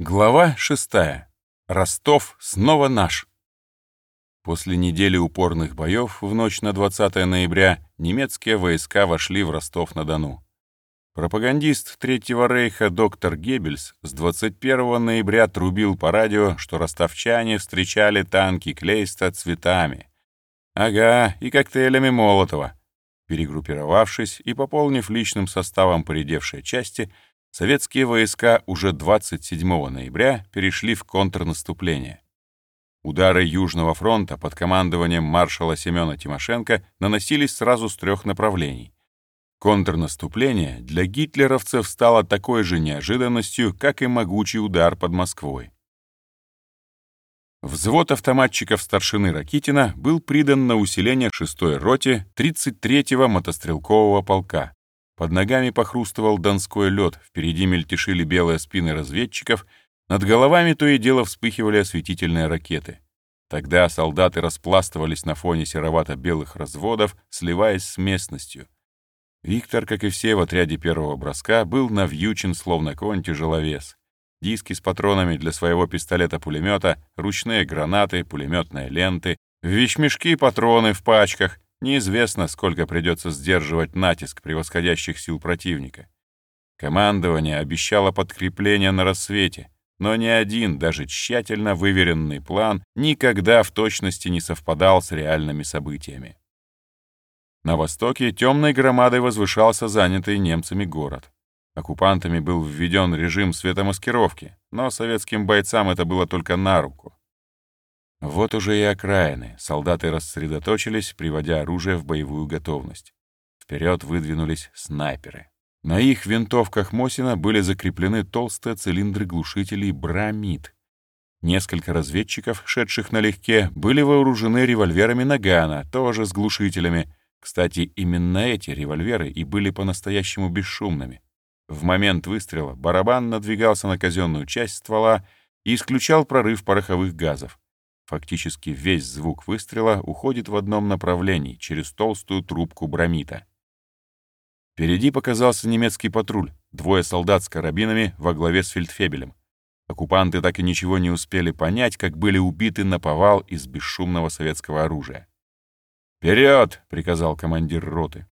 Глава шестая. Ростов снова наш. После недели упорных боев в ночь на 20 ноября немецкие войска вошли в Ростов-на-Дону. Пропагандист Третьего рейха доктор Геббельс с 21 ноября трубил по радио, что ростовчане встречали танки Клейста цветами. Ага, и коктейлями Молотова. Перегруппировавшись и пополнив личным составом поредевшие части, советские войска уже 27 ноября перешли в контрнаступление. Удары Южного фронта под командованием маршала Семена Тимошенко наносились сразу с трех направлений. Контрнаступление для гитлеровцев стало такой же неожиданностью, как и могучий удар под Москвой. Взвод автоматчиков старшины Ракитина был придан на усиление 6-й роте 33-го мотострелкового полка. Под ногами похрустывал донской лед, впереди мельтешили белые спины разведчиков, над головами то и дело вспыхивали осветительные ракеты. Тогда солдаты распластывались на фоне серовато-белых разводов, сливаясь с местностью. Виктор, как и все в отряде первого броска, был навьючен, словно конь-тяжеловес. Диски с патронами для своего пистолета-пулемета, ручные гранаты, пулеметные ленты, вещмешки патроны в пачках — Неизвестно, сколько придется сдерживать натиск превосходящих сил противника. Командование обещало подкрепление на рассвете, но ни один, даже тщательно выверенный план никогда в точности не совпадал с реальными событиями. На востоке темной громадой возвышался занятый немцами город. Оккупантами был введен режим светомаскировки, но советским бойцам это было только на руку. Вот уже и окраины. Солдаты рассредоточились, приводя оружие в боевую готовность. Вперед выдвинулись снайперы. На их винтовках Мосина были закреплены толстые цилиндры глушителей «Брамид». Несколько разведчиков, шедших налегке, были вооружены револьверами Нагана, тоже с глушителями. Кстати, именно эти револьверы и были по-настоящему бесшумными. В момент выстрела барабан надвигался на казенную часть ствола и исключал прорыв пороховых газов. Фактически весь звук выстрела уходит в одном направлении, через толстую трубку бромита. Впереди показался немецкий патруль, двое солдат с карабинами во главе с фельдфебелем. Оккупанты так и ничего не успели понять, как были убиты на повал из бесшумного советского оружия. «Вперед!» — приказал командир роты.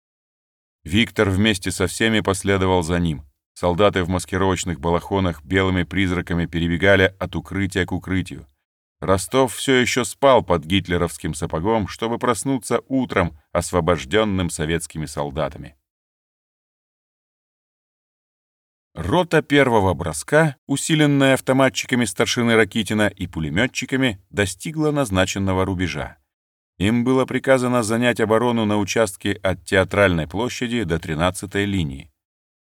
Виктор вместе со всеми последовал за ним. Солдаты в маскировочных балахонах белыми призраками перебегали от укрытия к укрытию. Ростов все еще спал под гитлеровским сапогом, чтобы проснуться утром, освобожденным советскими солдатами. Рота первого броска, усиленная автоматчиками старшины Ракитина и пулеметчиками, достигла назначенного рубежа. Им было приказано занять оборону на участке от Театральной площади до 13-й линии.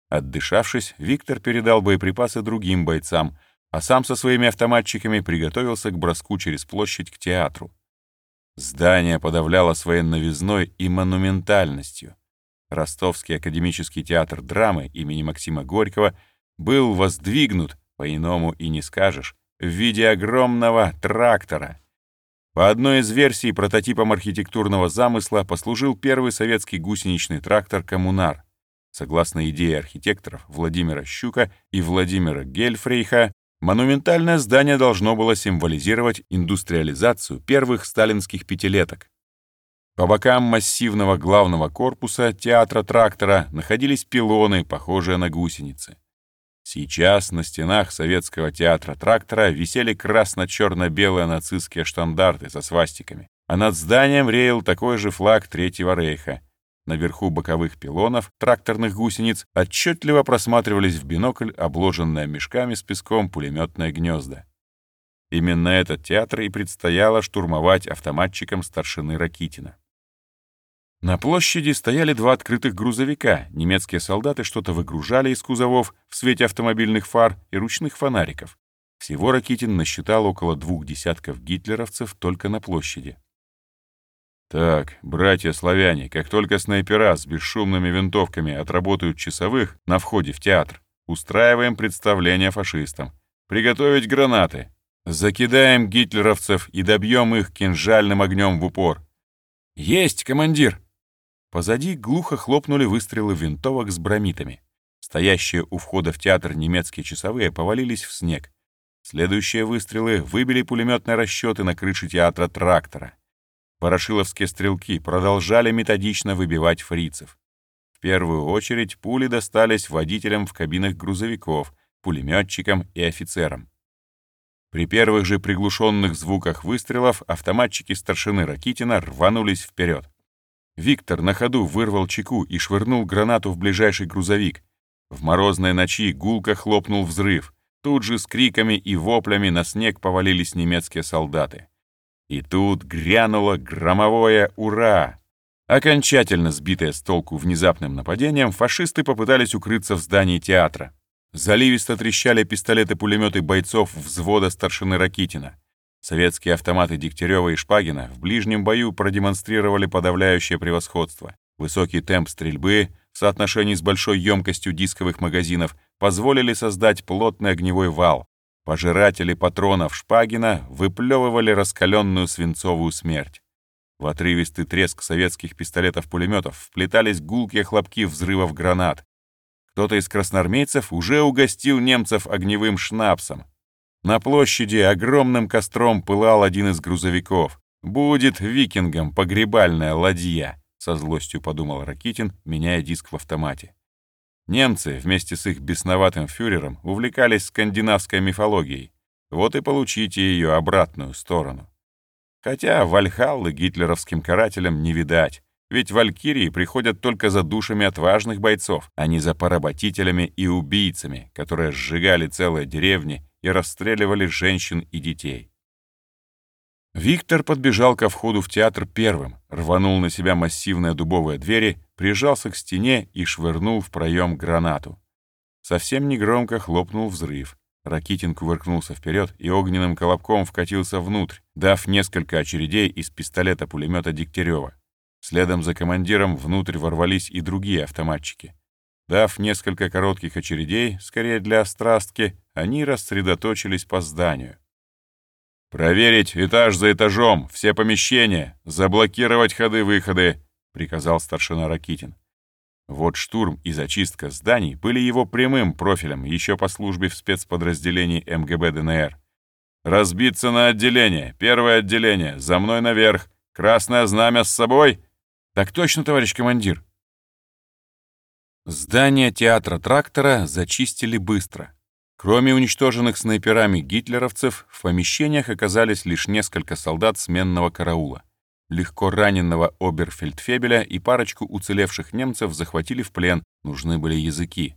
Отдышавшись, Виктор передал боеприпасы другим бойцам — а сам со своими автоматчиками приготовился к броску через площадь к театру. Здание подавляло своей новизной и монументальностью. Ростовский академический театр драмы имени Максима Горького был воздвигнут, по-иному и не скажешь, в виде огромного трактора. По одной из версий прототипом архитектурного замысла послужил первый советский гусеничный трактор «Коммунар». Согласно идее архитекторов Владимира Щука и Владимира Гельфрейха, Монументальное здание должно было символизировать индустриализацию первых сталинских пятилеток. По бокам массивного главного корпуса театра трактора находились пилоны, похожие на гусеницы. Сейчас на стенах советского театра трактора висели красно-черно-белые нацистские штандарты со свастиками, а над зданием реял такой же флаг Третьего рейха — Наверху боковых пилонов тракторных гусениц отчетливо просматривались в бинокль обложенные мешками с песком пулеметные гнезда. Именно этот театр и предстояло штурмовать автоматчикам старшины Ракитина. На площади стояли два открытых грузовика. Немецкие солдаты что-то выгружали из кузовов в свете автомобильных фар и ручных фонариков. Всего Ракитин насчитал около двух десятков гитлеровцев только на площади. Так, братья-славяне, как только снайпера с бесшумными винтовками отработают часовых на входе в театр, устраиваем представление фашистам. Приготовить гранаты. Закидаем гитлеровцев и добьем их кинжальным огнем в упор. Есть, командир! Позади глухо хлопнули выстрелы винтовок с бромитами. Стоящие у входа в театр немецкие часовые повалились в снег. Следующие выстрелы выбили пулеметные расчеты на крыше театра трактора. Ворошиловские стрелки продолжали методично выбивать фрицев. В первую очередь пули достались водителям в кабинах грузовиков, пулеметчикам и офицерам. При первых же приглушенных звуках выстрелов автоматчики старшины Ракитина рванулись вперед. Виктор на ходу вырвал чеку и швырнул гранату в ближайший грузовик. В морозной ночи гулко хлопнул взрыв. Тут же с криками и воплями на снег повалились немецкие солдаты. И тут грянуло громовое «Ура!». Окончательно сбитые с толку внезапным нападением, фашисты попытались укрыться в здании театра. Заливисто трещали пистолеты-пулеметы бойцов взвода старшины Ракитина. Советские автоматы Дегтярева и Шпагина в ближнем бою продемонстрировали подавляющее превосходство. Высокий темп стрельбы в соотношении с большой емкостью дисковых магазинов позволили создать плотный огневой вал. Пожиратели патронов Шпагина выплевывали раскаленную свинцовую смерть. В отрывистый треск советских пистолетов-пулеметов вплетались гулкие хлопки взрывов гранат. Кто-то из красноармейцев уже угостил немцев огневым шнапсом. На площади огромным костром пылал один из грузовиков. «Будет викингом погребальная ладья», — со злостью подумал Ракитин, меняя диск в автомате. Немцы вместе с их бесноватым фюрером увлекались скандинавской мифологией. Вот и получите ее обратную сторону. Хотя Вальхаллы гитлеровским карателям не видать. Ведь валькирии приходят только за душами отважных бойцов, а не за поработителями и убийцами, которые сжигали целые деревни и расстреливали женщин и детей. Виктор подбежал ко входу в театр первым, рванул на себя массивные дубовые двери, прижался к стене и швырнул в проем гранату. Совсем негромко хлопнул взрыв. Ракитин кувыркнулся вперед и огненным колобком вкатился внутрь, дав несколько очередей из пистолета-пулемета Дегтярева. Следом за командиром внутрь ворвались и другие автоматчики. Дав несколько коротких очередей, скорее для острастки, они рассредоточились по зданию. «Проверить этаж за этажом, все помещения, заблокировать ходы-выходы», — приказал старшина Ракитин. Вот штурм и зачистка зданий были его прямым профилем еще по службе в спецподразделении МГБ ДНР. «Разбиться на отделение. Первое отделение. За мной наверх. Красное знамя с собой?» «Так точно, товарищ командир». Здание театра трактора зачистили быстро. Кроме уничтоженных снайперами гитлеровцев, в помещениях оказались лишь несколько солдат сменного караула. Легко раненого оберфельдфебеля и парочку уцелевших немцев захватили в плен, нужны были языки.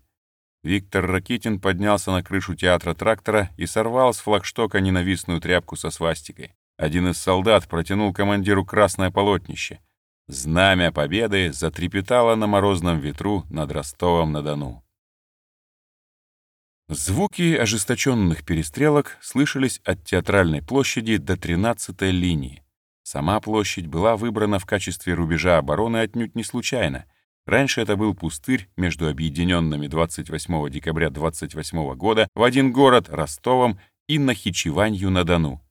Виктор Ракитин поднялся на крышу театра трактора и сорвал с флагштока ненавистную тряпку со свастикой. Один из солдат протянул командиру красное полотнище — Знамя Победы затрепетало на морозном ветру над Ростовом-на-Дону. Звуки ожесточенных перестрелок слышались от театральной площади до 13-й линии. Сама площадь была выбрана в качестве рубежа обороны отнюдь не случайно. Раньше это был пустырь между объединенными 28 декабря 28 года в один город Ростовом и Нахичеванью-на-Дону.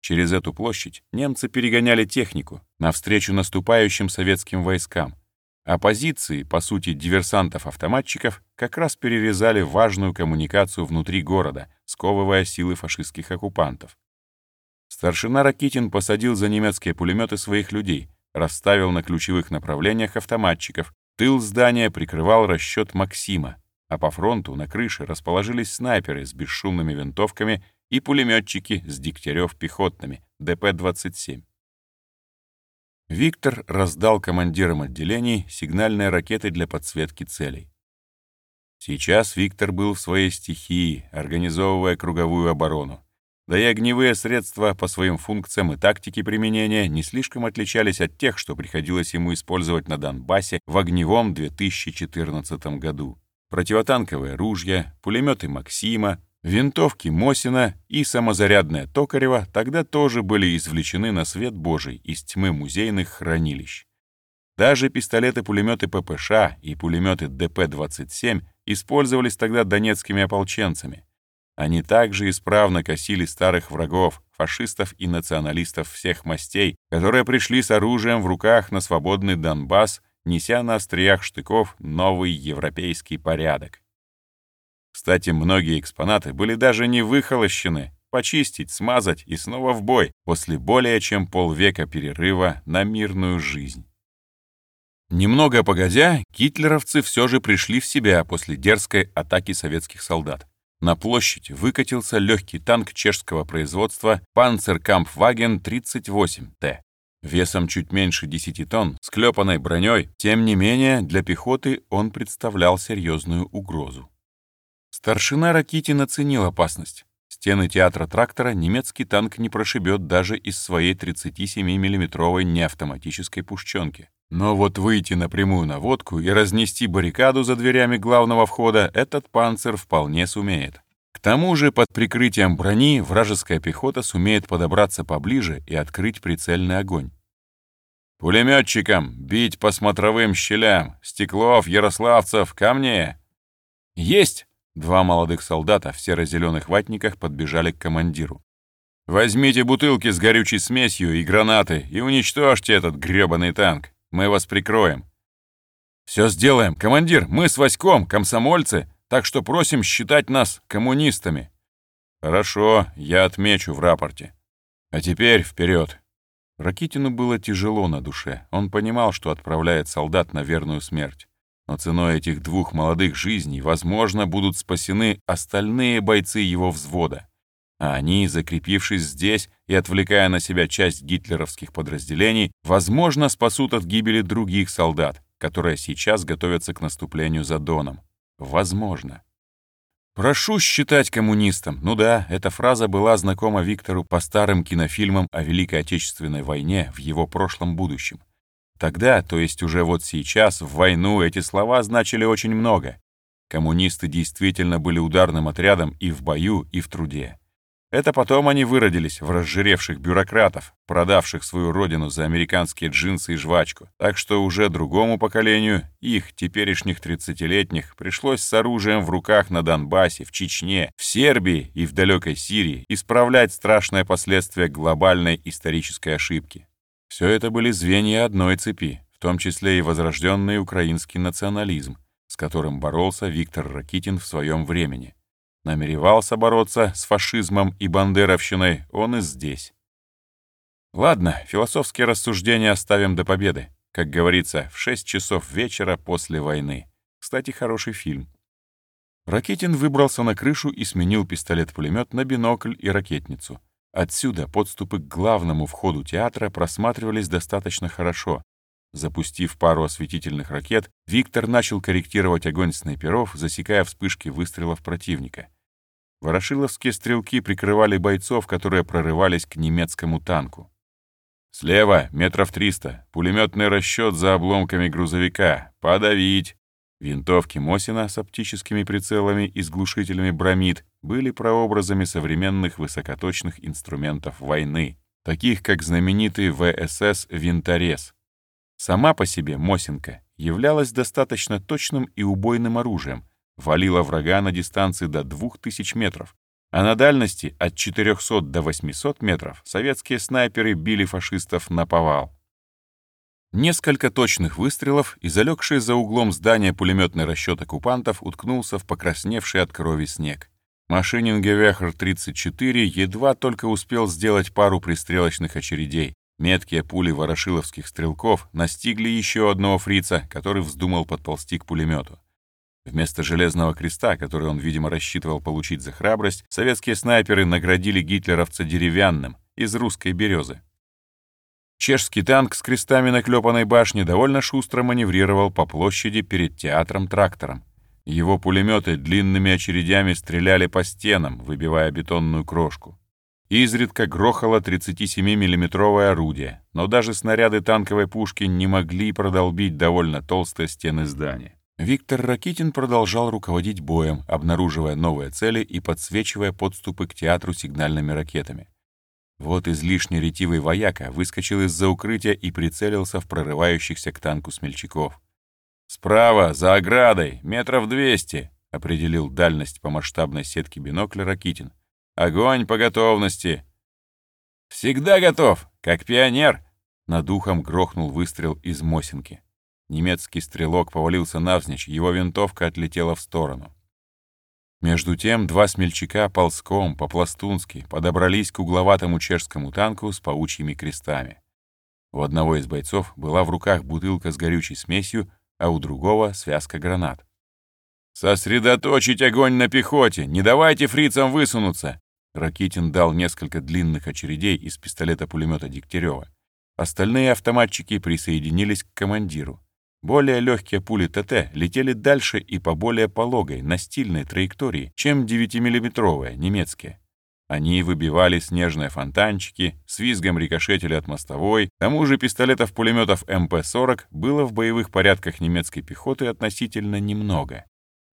Через эту площадь немцы перегоняли технику навстречу наступающим советским войскам, а позиции, по сути, диверсантов-автоматчиков как раз перерезали важную коммуникацию внутри города, сковывая силы фашистских оккупантов. Старшина Ракитин посадил за немецкие пулеметы своих людей, расставил на ключевых направлениях автоматчиков, тыл здания прикрывал расчет Максима, а по фронту на крыше расположились снайперы с бесшумными винтовками и пулеметчики с Дегтярев пехотными, ДП-27. Виктор раздал командирам отделений сигнальные ракеты для подсветки целей. Сейчас Виктор был в своей стихии, организовывая круговую оборону. Да и огневые средства по своим функциям и тактике применения не слишком отличались от тех, что приходилось ему использовать на Донбассе в огневом 2014 году. Противотанковые ружья, пулеметы Максима, Винтовки Мосина и самозарядная Токарева тогда тоже были извлечены на свет Божий из тьмы музейных хранилищ. Даже пистолеты-пулеметы ППШ и пулеметы ДП-27 использовались тогда донецкими ополченцами. Они также исправно косили старых врагов, фашистов и националистов всех мастей, которые пришли с оружием в руках на свободный Донбасс, неся на остриях штыков новый европейский порядок. Кстати, многие экспонаты были даже не выхолощены, почистить, смазать и снова в бой после более чем полвека перерыва на мирную жизнь. Немного погодя, гитлеровцы все же пришли в себя после дерзкой атаки советских солдат. На площадь выкатился легкий танк чешского производства Panzerkampfwagen 38Т. Весом чуть меньше 10 тонн, с клепанной броней, тем не менее, для пехоты он представлял серьезную угрозу. Старшина Ракитин оценил опасность. Стены театра трактора немецкий танк не прошибет даже из своей 37 миллиметровой неавтоматической пушченки. Но вот выйти напрямую на водку и разнести баррикаду за дверями главного входа этот панцир вполне сумеет. К тому же под прикрытием брони вражеская пехота сумеет подобраться поближе и открыть прицельный огонь. «Пулеметчикам бить по смотровым щелям! Стеклов, Ярославцев, ко мне!» «Есть!» Два молодых солдата в серо-зеленых ватниках подбежали к командиру. «Возьмите бутылки с горючей смесью и гранаты и уничтожьте этот грёбаный танк. Мы вас прикроем». «Все сделаем, командир. Мы с Васьком, комсомольцы, так что просим считать нас коммунистами». «Хорошо, я отмечу в рапорте. А теперь вперед. Ракитину было тяжело на душе. Он понимал, что отправляет солдат на верную смерть. Но ценой этих двух молодых жизней, возможно, будут спасены остальные бойцы его взвода. А они, закрепившись здесь и отвлекая на себя часть гитлеровских подразделений, возможно, спасут от гибели других солдат, которые сейчас готовятся к наступлению за Доном. Возможно. «Прошу считать коммунистом». Ну да, эта фраза была знакома Виктору по старым кинофильмам о Великой Отечественной войне в его прошлом будущем. Тогда, то есть уже вот сейчас, в войну эти слова значили очень много. Коммунисты действительно были ударным отрядом и в бою, и в труде. Это потом они выродились в разжиревших бюрократов, продавших свою родину за американские джинсы и жвачку. Так что уже другому поколению, их, теперешних 30-летних, пришлось с оружием в руках на Донбассе, в Чечне, в Сербии и в далекой Сирии исправлять страшные последствия глобальной исторической ошибки. Все это были звенья одной цепи, в том числе и возрожденный украинский национализм, с которым боролся Виктор Ракитин в своем времени. Намеревался бороться с фашизмом и бандеровщиной он и здесь. Ладно, философские рассуждения оставим до победы. Как говорится, в 6 часов вечера после войны. Кстати, хороший фильм. Ракетин выбрался на крышу и сменил пистолет-пулемет на бинокль и ракетницу. Отсюда подступы к главному входу театра просматривались достаточно хорошо, Запустив пару осветительных ракет, Виктор начал корректировать огонь снайперов, засекая вспышки выстрелов противника. Ворошиловские стрелки прикрывали бойцов, которые прорывались к немецкому танку. «Слева, метров триста, пулеметный расчет за обломками грузовика. Подавить!» Винтовки Мосина с оптическими прицелами и с глушителями бромид были прообразами современных высокоточных инструментов войны, таких как знаменитый ВСС «Винторез», Сама по себе Мосинка являлась достаточно точным и убойным оружием, валила врага на дистанции до 2000 метров, а на дальности от 400 до 800 метров советские снайперы били фашистов на повал. Несколько точных выстрелов, и залегший за углом здания пулеметный расчет оккупантов уткнулся в покрасневший от крови снег. Машинин Гевехр-34 едва только успел сделать пару пристрелочных очередей, Меткие пули ворошиловских стрелков настигли еще одного фрица, который вздумал подползти к пулемету. Вместо железного креста, который он, видимо, рассчитывал получить за храбрость, советские снайперы наградили гитлеровца деревянным, из русской березы. Чешский танк с крестами на клепанной башне довольно шустро маневрировал по площади перед театром-трактором. Его пулеметы длинными очередями стреляли по стенам, выбивая бетонную крошку. Изредка грохало 37 миллиметровое орудие, но даже снаряды танковой пушки не могли продолбить довольно толстые стены здания. Виктор Ракитин продолжал руководить боем, обнаруживая новые цели и подсвечивая подступы к театру сигнальными ракетами. Вот излишне ретивый вояка выскочил из-за укрытия и прицелился в прорывающихся к танку смельчаков. «Справа, за оградой, метров двести», — определил дальность по масштабной сетке бинокля Ракитин. Огонь по готовности!» «Всегда готов, как пионер!» Над ухом грохнул выстрел из Мосинки. Немецкий стрелок повалился навзничь, его винтовка отлетела в сторону. Между тем два смельчака ползком, по-пластунски, подобрались к угловатому чешскому танку с паучьими крестами. У одного из бойцов была в руках бутылка с горючей смесью, а у другого — связка гранат. «Сосредоточить огонь на пехоте! Не давайте фрицам высунуться!» Ракитин дал несколько длинных очередей из пистолета-пулемета Дегтярева. Остальные автоматчики присоединились к командиру. Более легкие пули ТТ летели дальше и по более пологой, настильной траектории, чем 9-миллиметровые немецкие. Они выбивали снежные фонтанчики, с визгом рикошетили от мостовой, к тому же пистолетов-пулеметов МП-40 было в боевых порядках немецкой пехоты относительно немного.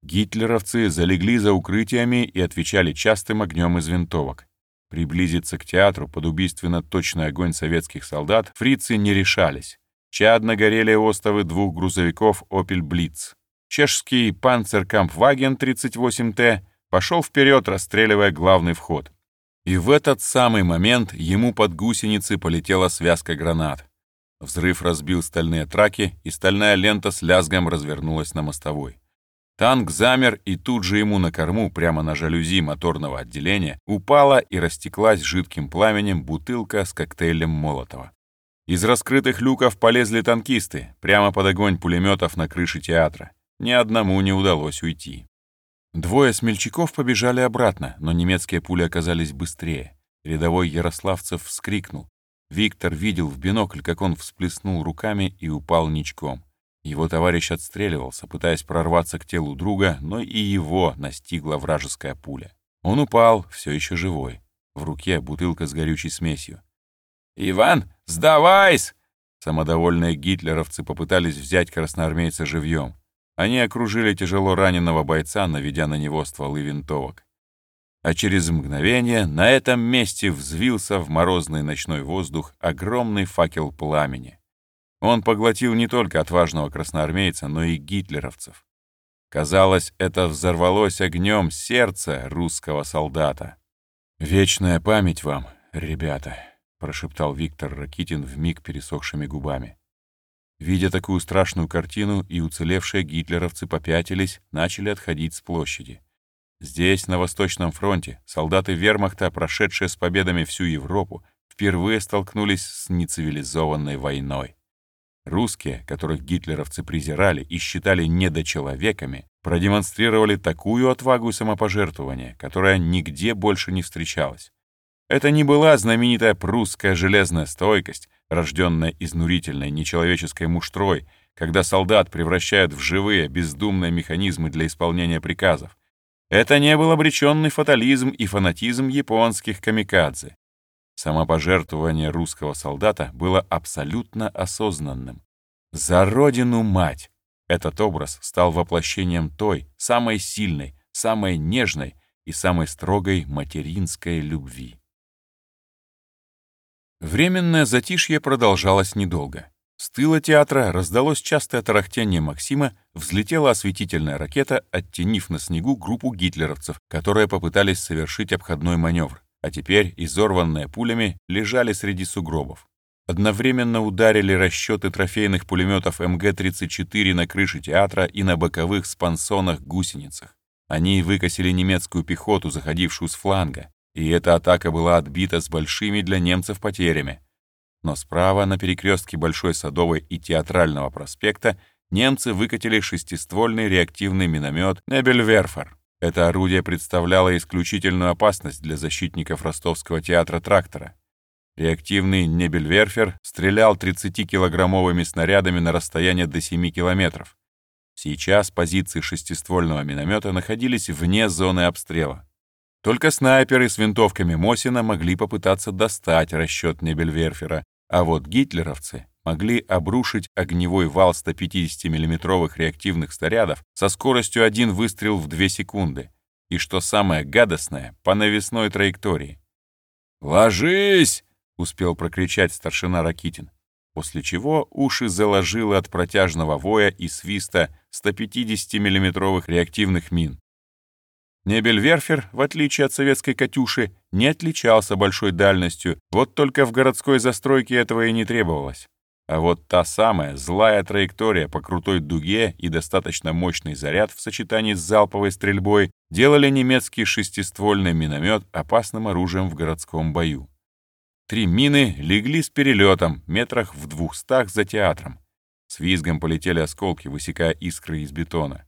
Гитлеровцы залегли за укрытиями и отвечали частым огнем из винтовок. Приблизиться к театру под убийственно точный огонь советских солдат фрицы не решались. Чадно горели остовы двух грузовиков «Опель Блиц». Чешский «Панцеркампваген» 38Т пошел вперед, расстреливая главный вход. И в этот самый момент ему под гусеницы полетела связка гранат. Взрыв разбил стальные траки, и стальная лента с лязгом развернулась на мостовой. Танк замер, и тут же ему на корму, прямо на жалюзи моторного отделения, упала и растеклась жидким пламенем бутылка с коктейлем Молотова. Из раскрытых люков полезли танкисты, прямо под огонь пулеметов на крыше театра. Ни одному не удалось уйти. Двое смельчаков побежали обратно, но немецкие пули оказались быстрее. Рядовой Ярославцев вскрикнул. Виктор видел в бинокль, как он всплеснул руками и упал ничком. Его товарищ отстреливался, пытаясь прорваться к телу друга, но и его настигла вражеская пуля. Он упал, все еще живой. В руке бутылка с горючей смесью. «Иван, сдавайся!» Самодовольные гитлеровцы попытались взять красноармейца живьем. Они окружили тяжело раненого бойца, наведя на него стволы винтовок. А через мгновение на этом месте взвился в морозный ночной воздух огромный факел пламени. Он поглотил не только отважного красноармейца, но и гитлеровцев. Казалось, это взорвалось огнем сердце русского солдата. «Вечная память вам, ребята!» — прошептал Виктор Ракитин вмиг пересохшими губами. Видя такую страшную картину, и уцелевшие гитлеровцы попятились, начали отходить с площади. Здесь, на Восточном фронте, солдаты вермахта, прошедшие с победами всю Европу, впервые столкнулись с нецивилизованной войной. Русские, которых гитлеровцы презирали и считали недочеловеками, продемонстрировали такую отвагу и самопожертвование, которая нигде больше не встречалась. Это не была знаменитая прусская железная стойкость, рожденная изнурительной нечеловеческой муштрой, когда солдат превращают в живые, бездумные механизмы для исполнения приказов. Это не был обреченный фатализм и фанатизм японских камикадзе. Самопожертвование русского солдата было абсолютно осознанным. За родину мать! Этот образ стал воплощением той, самой сильной, самой нежной и самой строгой материнской любви. Временное затишье продолжалось недолго. С тыла театра раздалось частое тарахтение Максима, взлетела осветительная ракета, оттенив на снегу группу гитлеровцев, которые попытались совершить обходной маневр, а теперь, изорванные пулями, лежали среди сугробов. Одновременно ударили расчеты трофейных пулеметов МГ-34 на крыше театра и на боковых спансонах-гусеницах. Они выкосили немецкую пехоту, заходившую с фланга, и эта атака была отбита с большими для немцев потерями. Но справа, на перекрестке Большой Садовой и Театрального проспекта, немцы выкатили шестиствольный реактивный миномет «Небельверфер». Это орудие представляло исключительную опасность для защитников ростовского театра трактора. Реактивный «Небельверфер» стрелял 30-килограммовыми снарядами на расстояние до 7 километров. Сейчас позиции шестиствольного миномета находились вне зоны обстрела. Только снайперы с винтовками Мосина могли попытаться достать расчет Небельверфера, а вот гитлеровцы могли обрушить огневой вал 150 миллиметровых реактивных снарядов со скоростью один выстрел в 2 секунды. И что самое гадостное, по навесной траектории. «Ложись!» — успел прокричать старшина Ракитин, после чего уши заложило от протяжного воя и свиста 150 миллиметровых реактивных мин. Небельверфер, в отличие от советской «Катюши», не отличался большой дальностью, вот только в городской застройке этого и не требовалось. А вот та самая злая траектория по крутой дуге и достаточно мощный заряд в сочетании с залповой стрельбой делали немецкий шестиствольный миномет опасным оружием в городском бою. Три мины легли с перелетом, метрах в двухстах за театром. С визгом полетели осколки, высекая искры из бетона.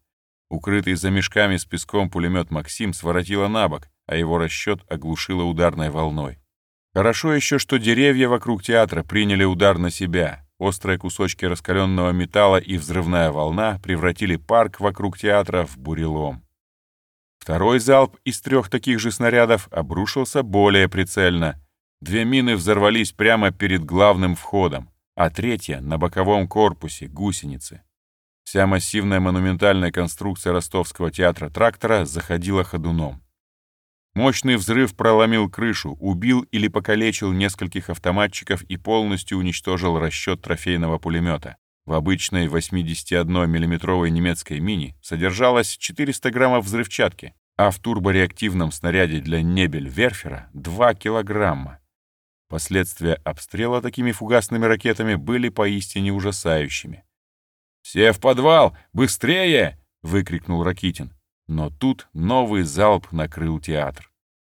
Укрытый за мешками с песком пулемет «Максим» своротило на бок, а его расчет оглушило ударной волной. Хорошо еще, что деревья вокруг театра приняли удар на себя. Острые кусочки раскаленного металла и взрывная волна превратили парк вокруг театра в бурелом. Второй залп из трех таких же снарядов обрушился более прицельно — Две мины взорвались прямо перед главным входом, а третья — на боковом корпусе, гусеницы. Вся массивная монументальная конструкция ростовского театра трактора заходила ходуном. Мощный взрыв проломил крышу, убил или покалечил нескольких автоматчиков и полностью уничтожил расчет трофейного пулемета. В обычной 81 миллиметровой немецкой мини содержалось 400 граммов взрывчатки, а в турбореактивном снаряде для Небель-Верфера — 2 килограмма. Последствия обстрела такими фугасными ракетами были поистине ужасающими. «Все в подвал! Быстрее!» — выкрикнул Ракитин. Но тут новый залп накрыл театр.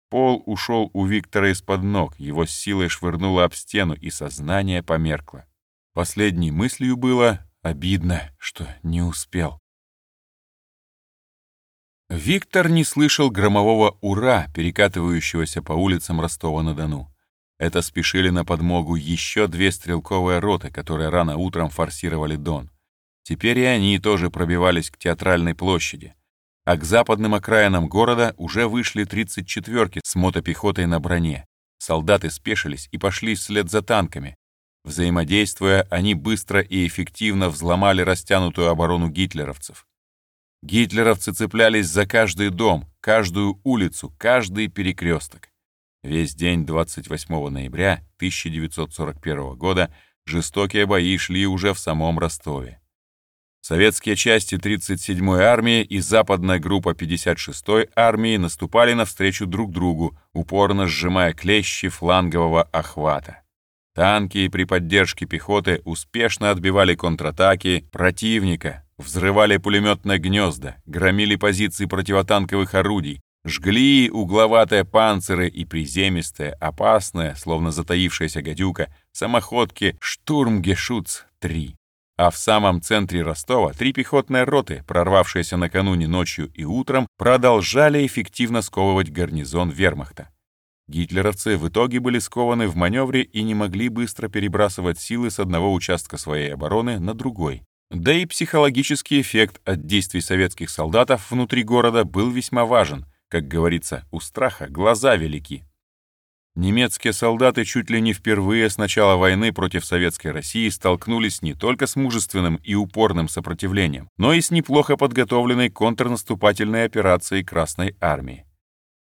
Пол ушел у Виктора из-под ног, его с силой швырнуло об стену, и сознание померкло. Последней мыслью было «обидно, что не успел». Виктор не слышал громового «Ура!», перекатывающегося по улицам Ростова-на-Дону. Это спешили на подмогу еще две стрелковые роты, которые рано утром форсировали Дон. Теперь и они тоже пробивались к театральной площади. А к западным окраинам города уже вышли 34-ки с мотопехотой на броне. Солдаты спешились и пошли вслед за танками. Взаимодействуя, они быстро и эффективно взломали растянутую оборону гитлеровцев. Гитлеровцы цеплялись за каждый дом, каждую улицу, каждый перекресток. Весь день 28 ноября 1941 года жестокие бои шли уже в самом Ростове. Советские части 37-й армии и западная группа 56-й армии наступали навстречу друг другу, упорно сжимая клещи флангового охвата. Танки при поддержке пехоты успешно отбивали контратаки противника, взрывали пулеметные гнезда, громили позиции противотанковых орудий, Жгли угловатые панциры и приземистые, опасные, словно затаившаяся гадюка, самоходки «Штурмгешутц-3». А в самом центре Ростова три пехотные роты, прорвавшиеся накануне ночью и утром, продолжали эффективно сковывать гарнизон вермахта. Гитлеровцы в итоге были скованы в маневре и не могли быстро перебрасывать силы с одного участка своей обороны на другой. Да и психологический эффект от действий советских солдатов внутри города был весьма важен — как говорится, у страха глаза велики. Немецкие солдаты чуть ли не впервые с начала войны против Советской России столкнулись не только с мужественным и упорным сопротивлением, но и с неплохо подготовленной контрнаступательной операцией Красной Армии.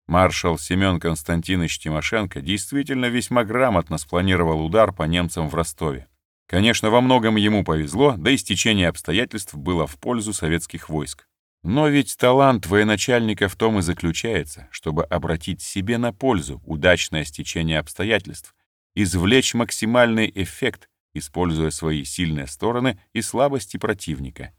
Маршал Семен Константинович Тимошенко действительно весьма грамотно спланировал удар по немцам в Ростове. Конечно, во многом ему повезло, да и стечение обстоятельств было в пользу советских войск. Но ведь талант военачальника в том и заключается, чтобы обратить себе на пользу удачное стечение обстоятельств, извлечь максимальный эффект, используя свои сильные стороны и слабости противника.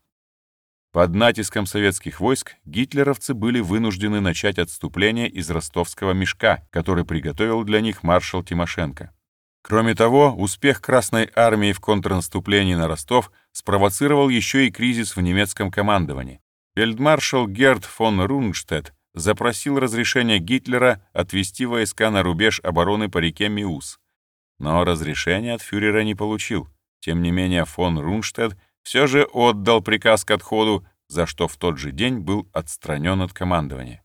Под натиском советских войск гитлеровцы были вынуждены начать отступление из ростовского мешка, который приготовил для них маршал Тимошенко. Кроме того, успех Красной армии в контрнаступлении на Ростов спровоцировал еще и кризис в немецком командовании, Фельдмаршал Герд фон Рунштедт запросил разрешения Гитлера отвести войска на рубеж обороны по реке Миус. Но разрешения от фюрера не получил. Тем не менее, фон Рунштедт все же отдал приказ к отходу, за что в тот же день был отстранен от командования.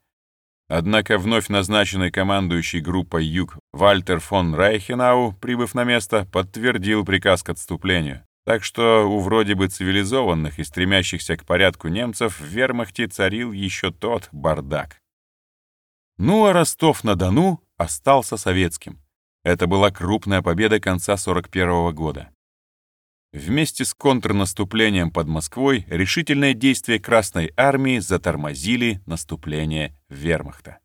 Однако вновь назначенный командующий группой «Юг» Вальтер фон Райхенау, прибыв на место, подтвердил приказ к отступлению. Так что у вроде бы цивилизованных и стремящихся к порядку немцев в вермахте царил еще тот бардак. Ну а Ростов-на-Дону остался советским. Это была крупная победа конца 41 -го года. Вместе с контрнаступлением под Москвой решительные действия Красной Армии затормозили наступление вермахта.